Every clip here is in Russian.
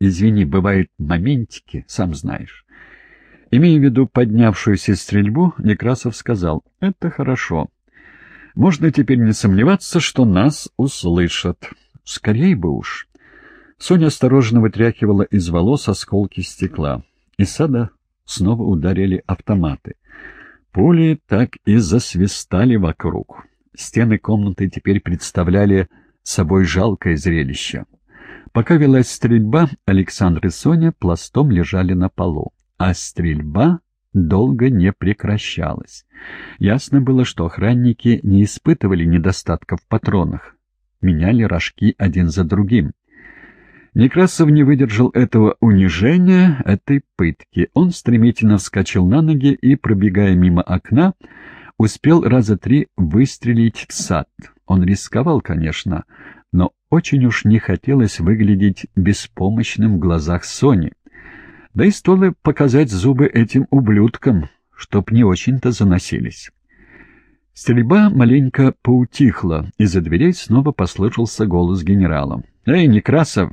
Извини, бывают моментики, сам знаешь. Имея в виду поднявшуюся стрельбу, Некрасов сказал, «Это хорошо. Можно теперь не сомневаться, что нас услышат. Скорей бы уж». Соня осторожно вытряхивала из волос осколки стекла. Из сада снова ударили автоматы. Пули так и засвистали вокруг. Стены комнаты теперь представляли собой жалкое зрелище. Пока велась стрельба, Александр и Соня пластом лежали на полу, а стрельба долго не прекращалась. Ясно было, что охранники не испытывали недостатков в патронах, меняли рожки один за другим. Некрасов не выдержал этого унижения, этой пытки. Он стремительно вскочил на ноги и, пробегая мимо окна, успел раза три выстрелить в сад. Он рисковал, конечно, но очень уж не хотелось выглядеть беспомощным в глазах Сони. Да и стоило показать зубы этим ублюдкам, чтоб не очень-то заносились. Стрельба маленько поутихла, и за дверей снова послышался голос генерала. «Эй, Некрасов,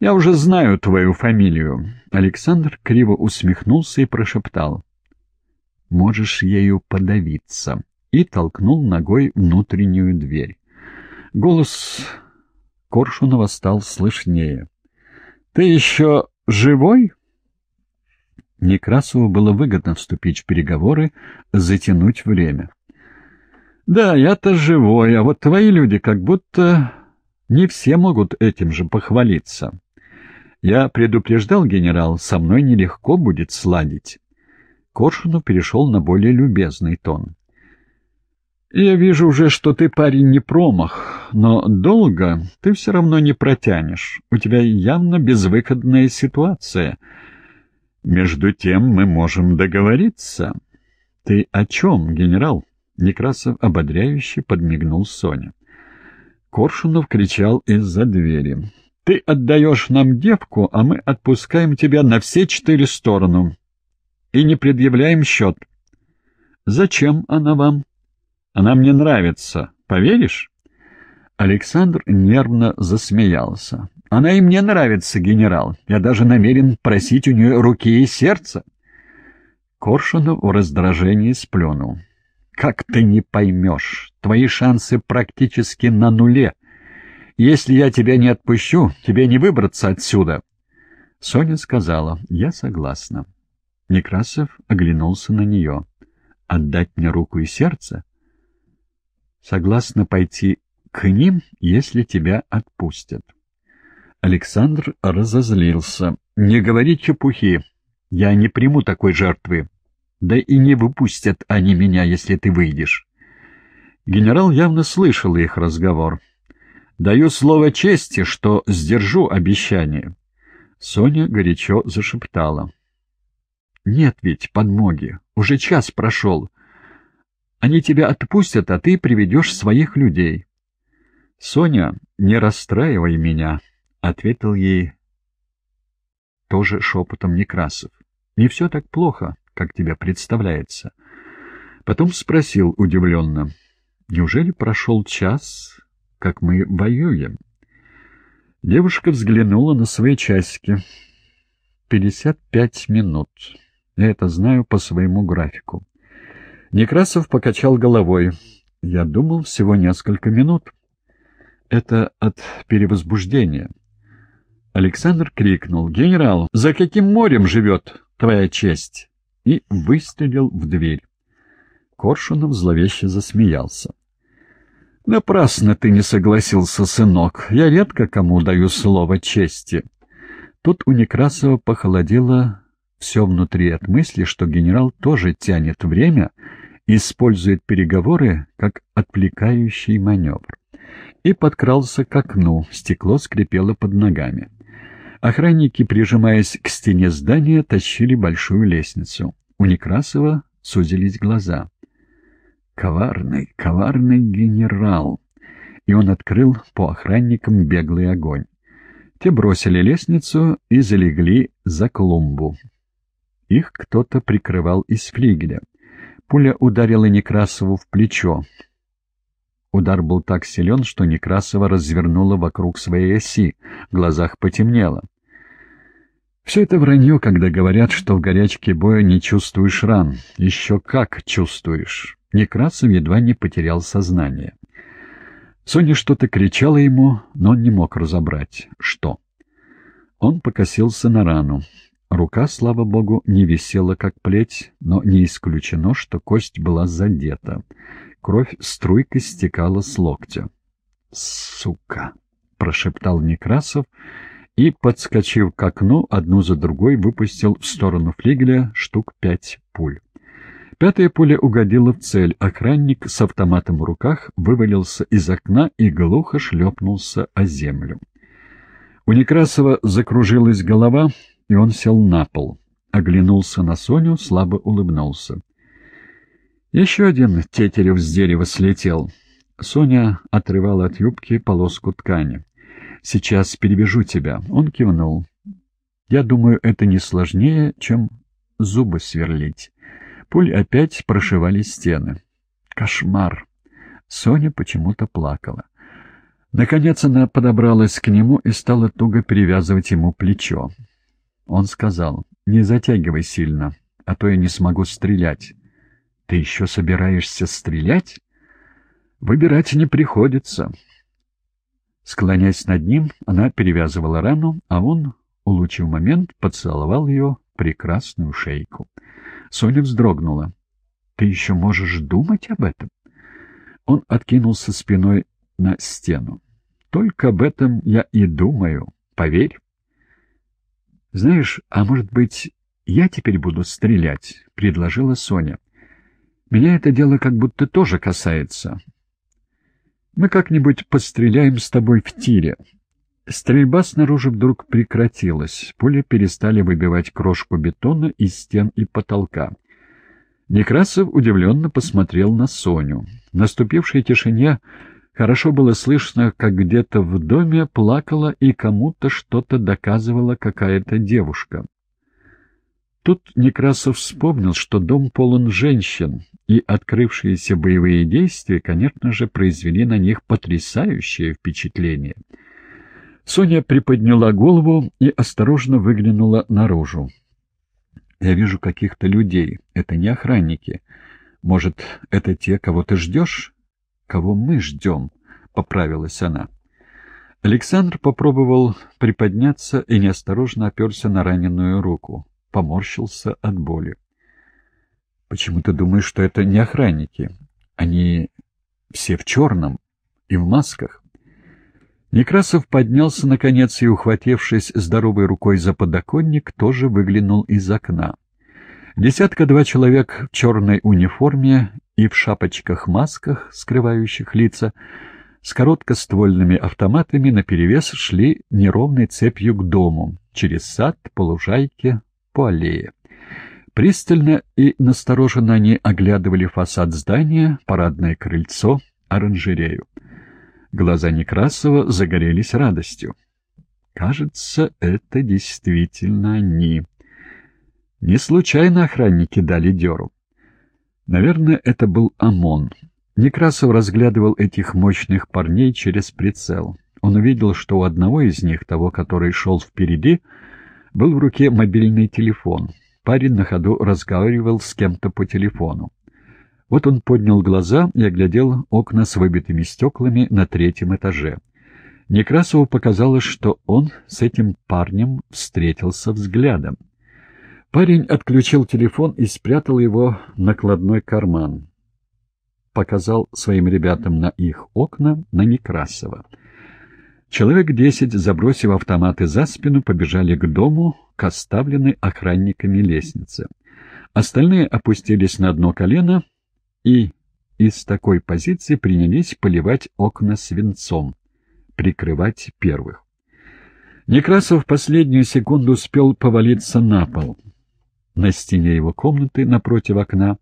«Я уже знаю твою фамилию». Александр криво усмехнулся и прошептал. «Можешь ею подавиться» и толкнул ногой внутреннюю дверь. Голос Коршунова стал слышнее. «Ты еще живой?» Некрасову было выгодно вступить в переговоры, затянуть время. «Да, я-то живой, а вот твои люди как будто не все могут этим же похвалиться». Я предупреждал, генерал, со мной нелегко будет сладить. Коршунов перешел на более любезный тон. «Я вижу уже, что ты парень не промах, но долго ты все равно не протянешь. У тебя явно безвыходная ситуация. Между тем мы можем договориться». «Ты о чем, генерал?» Некрасов ободряюще подмигнул Соне. Коршунов кричал из-за двери. Ты отдаешь нам девку, а мы отпускаем тебя на все четыре стороны и не предъявляем счет. Зачем она вам? Она мне нравится. Поверишь? Александр нервно засмеялся. Она и мне нравится, генерал. Я даже намерен просить у нее руки и сердца. Коршунов в раздражении сплюнул. «Как ты не поймешь? Твои шансы практически на нуле. Если я тебя не отпущу, тебе не выбраться отсюда. Соня сказала, я согласна. Некрасов оглянулся на нее. Отдать мне руку и сердце? Согласна пойти к ним, если тебя отпустят. Александр разозлился. «Не говори чепухи. Я не приму такой жертвы. Да и не выпустят они меня, если ты выйдешь». Генерал явно слышал их разговор. Даю слово чести, что сдержу обещание. Соня горячо зашептала. Нет ведь подмоги. Уже час прошел. Они тебя отпустят, а ты приведешь своих людей. Соня, не расстраивай меня, — ответил ей тоже шепотом Некрасов. Не все так плохо, как тебе представляется. Потом спросил удивленно. Неужели прошел час, как мы воюем. Девушка взглянула на свои часики. «Пятьдесят пять минут. Я это знаю по своему графику». Некрасов покачал головой. «Я думал, всего несколько минут. Это от перевозбуждения». Александр крикнул. «Генерал, за каким морем живет твоя честь?» И выстрелил в дверь. Коршунов зловеще засмеялся. «Напрасно ты не согласился, сынок. Я редко кому даю слово чести». Тут у Некрасова похолодело все внутри от мысли, что генерал тоже тянет время использует переговоры как отвлекающий маневр. И подкрался к окну, стекло скрипело под ногами. Охранники, прижимаясь к стене здания, тащили большую лестницу. У Некрасова сузились глаза. Коварный, коварный генерал. И он открыл по охранникам беглый огонь. Те бросили лестницу и залегли за клумбу. Их кто-то прикрывал из флигеля. Пуля ударила Некрасову в плечо. Удар был так силен, что Некрасова развернула вокруг своей оси, в глазах потемнело. Все это вранье, когда говорят, что в горячке боя не чувствуешь ран. Еще как чувствуешь. Некрасов едва не потерял сознание. Соня что-то кричала ему, но он не мог разобрать, что. Он покосился на рану. Рука, слава богу, не висела как плеть, но не исключено, что кость была задета. Кровь струйкой стекала с локтя. «Сука!» — прошептал Некрасов и, подскочив к окну, одну за другой выпустил в сторону флигеля штук пять пуль. Пятая пуля угодила в цель. Охранник с автоматом в руках вывалился из окна и глухо шлепнулся о землю. У Некрасова закружилась голова, и он сел на пол. Оглянулся на Соню, слабо улыбнулся. Еще один тетерев с дерева слетел. Соня отрывала от юбки полоску ткани. Сейчас перебежу тебя». Он кивнул. «Я думаю, это не сложнее, чем зубы сверлить». Пуль опять прошивали стены. Кошмар! Соня почему-то плакала. Наконец она подобралась к нему и стала туго перевязывать ему плечо. Он сказал, «Не затягивай сильно, а то я не смогу стрелять». «Ты еще собираешься стрелять?» «Выбирать не приходится». Склоняясь над ним, она перевязывала рану, а он, улучив момент, поцеловал ее прекрасную шейку. Соня вздрогнула. «Ты еще можешь думать об этом?» Он откинулся спиной на стену. «Только об этом я и думаю, поверь». «Знаешь, а может быть, я теперь буду стрелять?» — предложила Соня. «Меня это дело как будто тоже касается. Мы как-нибудь постреляем с тобой в тире». Стрельба снаружи вдруг прекратилась. Пули перестали выбивать крошку бетона из стен и потолка. Некрасов удивленно посмотрел на Соню. В наступившей тишине хорошо было слышно, как где-то в доме плакала и кому-то что-то доказывала какая-то девушка. Тут Некрасов вспомнил, что дом полон женщин, и открывшиеся боевые действия, конечно же, произвели на них потрясающее впечатление. Соня приподняла голову и осторожно выглянула наружу. «Я вижу каких-то людей. Это не охранники. Может, это те, кого ты ждешь? Кого мы ждем?» — поправилась она. Александр попробовал приподняться и неосторожно оперся на раненую руку поморщился от боли. «Почему ты думаешь, что это не охранники? Они все в черном и в масках». Некрасов поднялся, наконец, и, ухватившись здоровой рукой за подоконник, тоже выглянул из окна. Десятка-два человек в черной униформе и в шапочках-масках, скрывающих лица, с короткоствольными автоматами наперевес шли неровной цепью к дому, через сад, по лужайке, по аллее. Пристально и настороженно они оглядывали фасад здания, парадное крыльцо, оранжерею. Глаза Некрасова загорелись радостью. Кажется, это действительно они. Не случайно охранники дали дёру. Наверное, это был ОМОН. Некрасов разглядывал этих мощных парней через прицел. Он увидел, что у одного из них, того, который шел впереди, был в руке мобильный телефон. Парень на ходу разговаривал с кем-то по телефону. Вот он поднял глаза и оглядел окна с выбитыми стеклами на третьем этаже. Некрасову показалось, что он с этим парнем встретился взглядом. Парень отключил телефон и спрятал его в накладной карман. Показал своим ребятам на их окна, на Некрасова. Человек десять, забросив автоматы за спину, побежали к дому, к оставленной охранниками лестнице. Остальные опустились на одно колено и из такой позиции принялись поливать окна свинцом, прикрывать первых. Некрасов в последнюю секунду успел повалиться на пол. На стене его комнаты, напротив окна,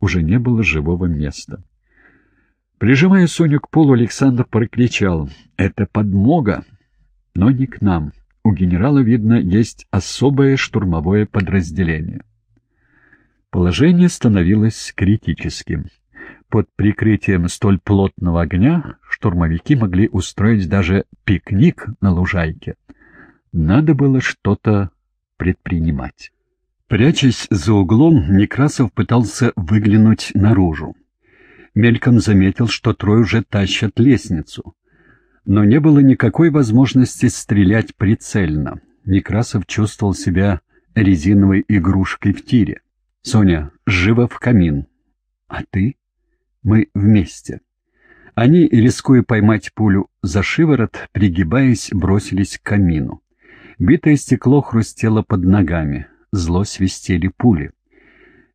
уже не было живого места. Прижимая Соню к полу, Александр прокричал «Это подмога!» Но не к нам. У генерала, видно, есть особое штурмовое подразделение. Положение становилось критическим. Под прикрытием столь плотного огня штурмовики могли устроить даже пикник на лужайке. Надо было что-то предпринимать. Прячась за углом, Некрасов пытался выглянуть наружу. Мельком заметил, что трое уже тащат лестницу. Но не было никакой возможности стрелять прицельно. Некрасов чувствовал себя резиновой игрушкой в тире. «Соня, живо в камин!» «А ты?» «Мы вместе». Они, рискуя поймать пулю за шиворот, пригибаясь, бросились к камину. Битое стекло хрустело под ногами, зло свистели пули.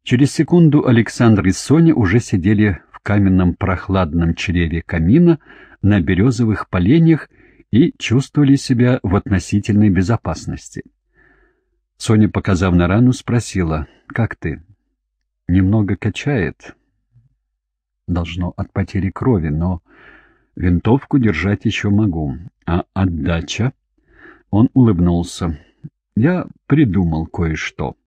Через секунду Александр и Соня уже сидели в каменном прохладном чреве камина на березовых поленьях и чувствовали себя в относительной безопасности. Соня, показав на рану, спросила, «Как ты?» «Немного качает. Должно от потери крови, но винтовку держать еще могу. А отдача?» Он улыбнулся. «Я придумал кое-что».